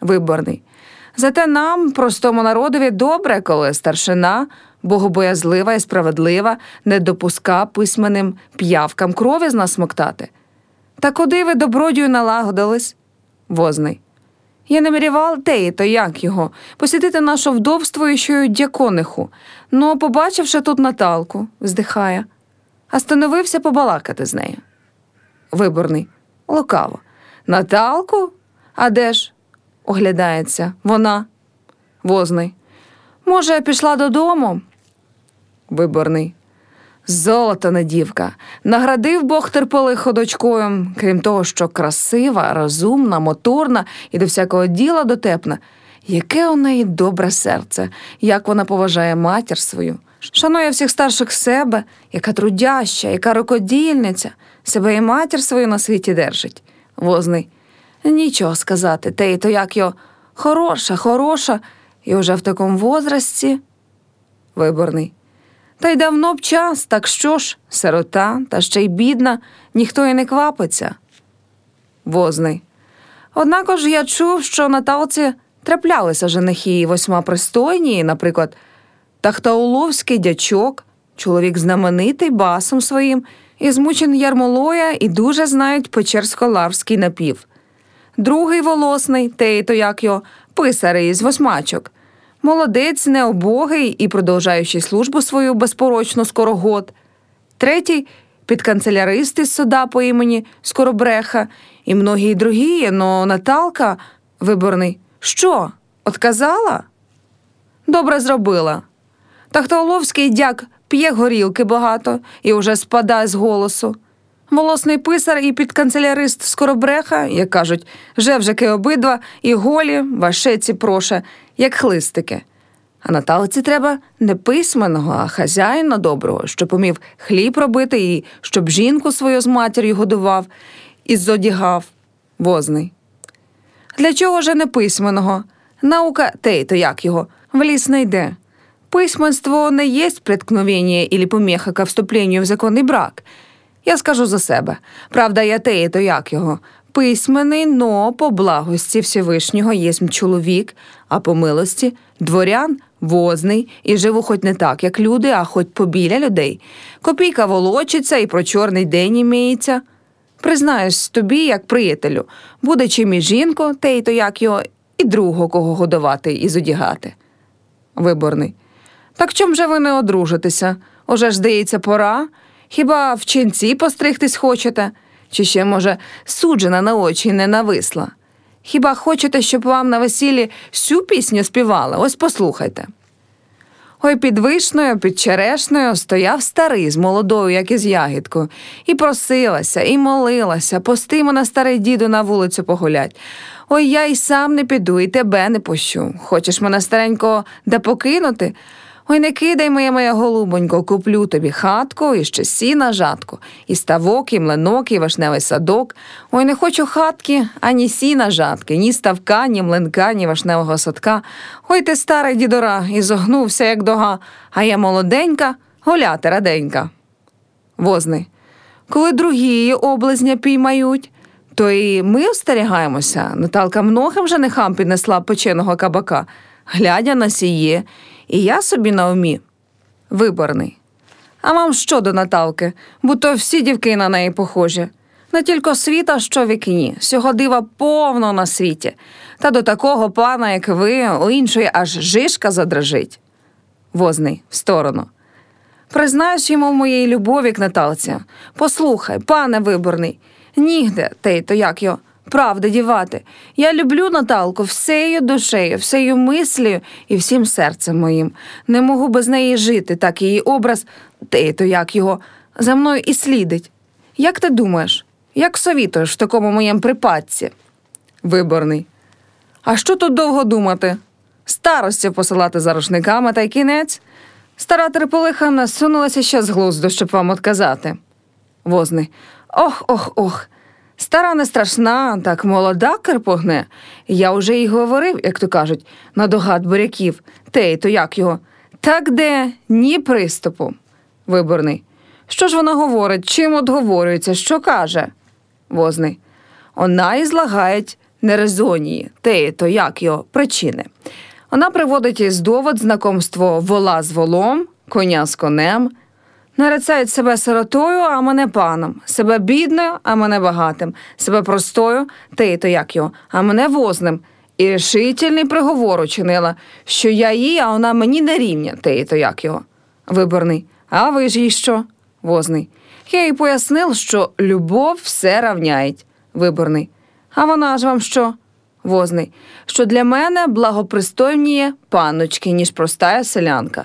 Виборний. Зате нам, простому народові, добре, коли старшина, богобоязлива і справедлива, не допуска письменним п'явкам крові з нас смоктати. Та куди ви добродію налагодились? Возний. Я намірював теї, то як його, посітити нашу вдовствуючу дякониху, но, побачивши тут Наталку, вздихає, а становився побалакати з нею. Виборний. Лукаво. Наталку? А де ж? Оглядається. Вона. Возний. Може, пішла додому? Виборний. Золотана дівка. Наградив Бог терпелихо дочкою, крім того, що красива, розумна, моторна і до всякого діла дотепна. Яке у неї добре серце, як вона поважає матір свою, шанує всіх старших себе, яка трудяща, яка рукодільниця, себе і матір свою на світі держить. Возний. Нічого сказати, те й то як його хороша, хороша, і уже в такому возрасті. Виборний. Та й давно б час, так що ж, сирота, та ще й бідна, ніхто і не квапиться. Возний. Однако ж я чув, що Наталці траплялися женихи восьма пристойні, наприклад, Тахтауловський дячок, чоловік знаменитий басом своїм, і змучен Ярмолоя, і дуже знають Печерсько-Лаврський напів. Другий волосний, той то як його, писар із восьмачок. Молодець, необогий і продовжаючий службу свою безпорочно скорогод. Третій підканцелярист із суда по імені Скоробреха, і многі другі, но Наталка виборний. Що? Отказала? Добре зробила. Тахтаоловський дяк п'є горілки багато і уже спадає з голосу. Волосний писар і підканцелярист Скоробреха, як кажуть, жевжики обидва, і голі, вашеці проше, як хлистики. А Наталці треба не письменного, а хазяїна доброго, щоб умів хліб робити і щоб жінку свою з матір'ю годував і зодягав возний. Для чого же не письменного? Наука тей, то як його, в ліс не йде. Письменство не есть преткновение или помеха ко вступлению в законний брак. Я скажу за себе. Правда, я теє, то як його. Письменний, но по благості Всевишнього єсмь чоловік, а по милості дворян возний і живу хоч не так, як люди, а хоч побіля людей. Копійка волочиться і про чорний день іміється. Признаюсь тобі, як приятелю, буде чим і жінко, те й то як його, і другого кого годувати і зодягати. Виборний. Так чом же ви не одружитеся? Уже ж здається, пора. Хіба в ченці постригтись хочете? Чи ще, може, суджена на очі не нависла? Хіба хочете, щоб вам на весіллі всю пісню співали? Ось послухайте. Ой під вишною, під черешною стояв старий з молодою, як із ягідкою, і просилася, і молилася, пости мене старий діду на вулицю погулять. Ой я й сам не піду, і тебе не пущу. Хочеш мене старенького де покинути? Ой, не кидай моя моя голубонько, куплю тобі хатку і ще сіна жатку, і ставок, і млинок, і вишневий садок. Ой, не хочу хатки, ані сіна жатки, ні ставка, ні млинка, ні вишневого садка. Ой ти старий дідора, і зогнувся, як дога, а я молоденька, гуляти раденька. Возний. Коли другі облизня піймають, то і ми остерігаємося. Наталка многим женихам піднесла печеного кабака, глядя на сіє, і я собі на умі. Виборний. А вам що до Наталки, бо то всі дівки на неї похожі. Не тільки світа, що вікні, всього дива повно на світі, та до такого пана, як ви, у іншої аж жишка задрожить. Возний в сторону. Признаюсь йому в моїй любові к Наталці. Послухай, пане виборний, нігде, те, то як його, правди дівати. Я люблю Наталку всею душею, всею мислею і всім серцем моїм. Не можу без неї жити, так її образ, те, то як його, за мною і слідить. Як ти думаєш, як совітуєш в такому моєму припадці? Виборний. А що тут довго думати? Старості посилати за рушниками та й кінець. Стара терполиха насунулася ще з глузду, щоб вам отказати. Возний. Ох, ох, ох. Стара не страшна, так молода керпогне. Я вже й говорив, як то кажуть, на догад буряків. Тей, то як його? Так де ні приступу. Виборний. Що ж вона говорить? Чим отговорюється? Що каже? Возний. Вона і злагають нерезонії, те, то як його причини. Вона приводить із довод знакомство вола з волом, коня з конем. Нарицають себе сиротою, а мене паном, себе бідною, а мене багатим, себе простою, те, то як його, а мене возним. І рішительний приговор учинила, що я їй, а вона мені не рівня, те, то як його. Виборний. А ви ж їй що? Возний. Я їй пояснив, що любов все равняють. Виборний. А вона ж вам що? Возний. Що для мене благопристойніє панночки, ніж проста селянка.